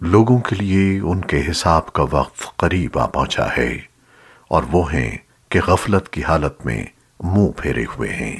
لوگوں کے لیے ان کے حساب کا وقت قریب آ پہنچا ہے اور وہ ہیں کہ غفلت کی حالت میں منہ پھیرے ہوئے ہیں۔